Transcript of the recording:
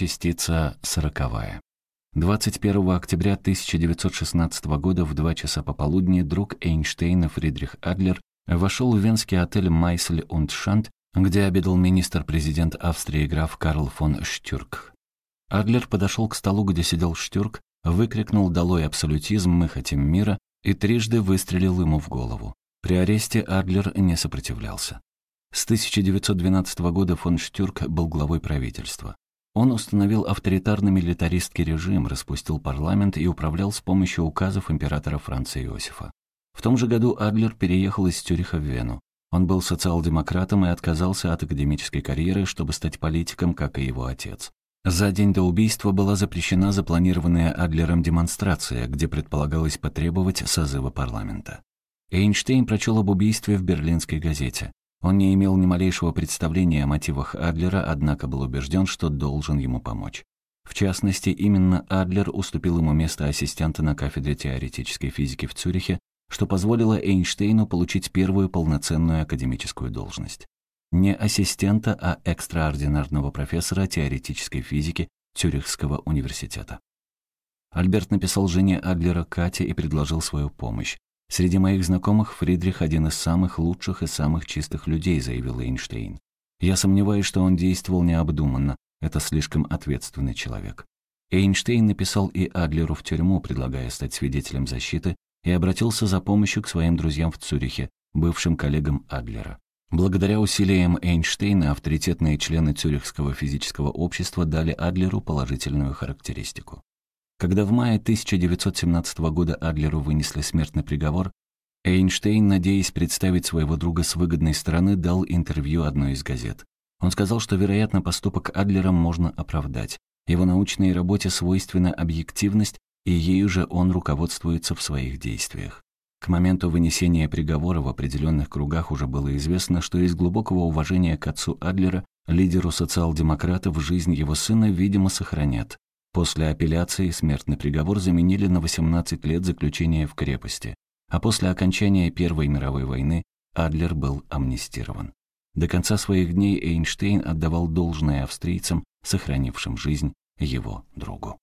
Частица сороковая. 21 октября 1916 года в 2 часа пополудни друг Эйнштейна Фридрих Адлер вошел в венский отель «Майсель und Шант», где обедал министр-президент Австрии граф Карл фон Штюрк. Адлер подошел к столу, где сидел Штюрк, выкрикнул «Долой абсолютизм, мы хотим мира» и трижды выстрелил ему в голову. При аресте Адлер не сопротивлялся. С 1912 года фон Штюрк был главой правительства. Он установил авторитарный милитаристский режим, распустил парламент и управлял с помощью указов императора Франца Иосифа. В том же году Адлер переехал из Тюриха в Вену. Он был социал-демократом и отказался от академической карьеры, чтобы стать политиком, как и его отец. За день до убийства была запрещена запланированная Адлером демонстрация, где предполагалось потребовать созыва парламента. Эйнштейн прочел об убийстве в берлинской газете. Он не имел ни малейшего представления о мотивах Адлера, однако был убежден, что должен ему помочь. В частности, именно Адлер уступил ему место ассистента на кафедре теоретической физики в Цюрихе, что позволило Эйнштейну получить первую полноценную академическую должность. Не ассистента, а экстраординарного профессора теоретической физики Цюрихского университета. Альберт написал жене Адлера Кате и предложил свою помощь. «Среди моих знакомых Фридрих один из самых лучших и самых чистых людей», заявил Эйнштейн. «Я сомневаюсь, что он действовал необдуманно. Это слишком ответственный человек». Эйнштейн написал и Адлеру в тюрьму, предлагая стать свидетелем защиты, и обратился за помощью к своим друзьям в Цюрихе, бывшим коллегам Адлера. Благодаря усилиям Эйнштейна авторитетные члены Цюрихского физического общества дали Адлеру положительную характеристику. Когда в мае 1917 года Адлеру вынесли смертный приговор, Эйнштейн, надеясь представить своего друга с выгодной стороны, дал интервью одной из газет. Он сказал, что, вероятно, поступок Адлера можно оправдать. Его научной работе свойственна объективность, и ею же он руководствуется в своих действиях. К моменту вынесения приговора в определенных кругах уже было известно, что из глубокого уважения к отцу Адлера, лидеру социал-демократов, жизнь его сына, видимо, сохранят. После апелляции смертный приговор заменили на 18 лет заключения в крепости, а после окончания Первой мировой войны Адлер был амнистирован. До конца своих дней Эйнштейн отдавал должное австрийцам, сохранившим жизнь его другу.